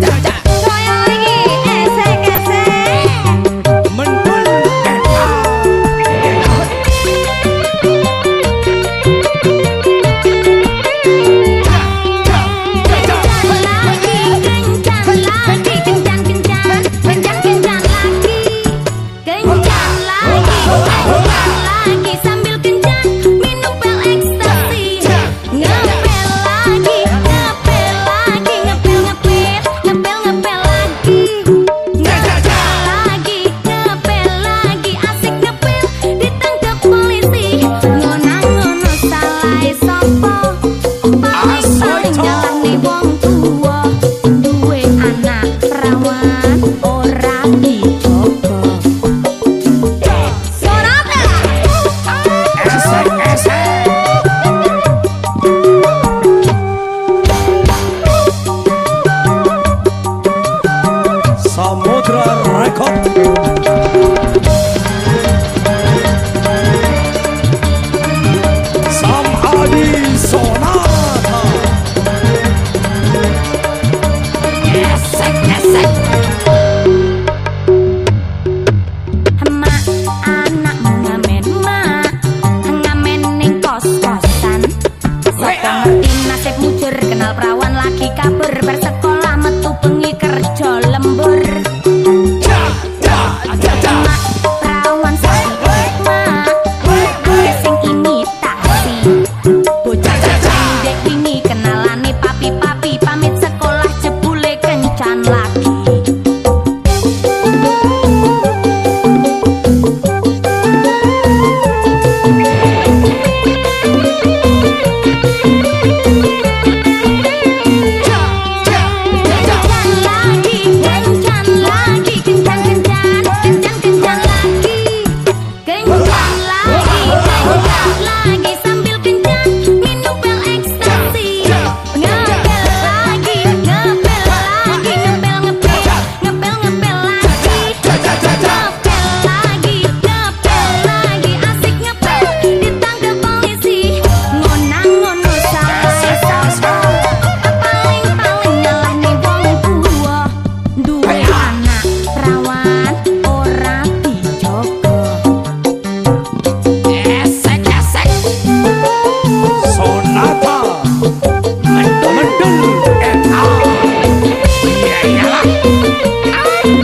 da da side. Uh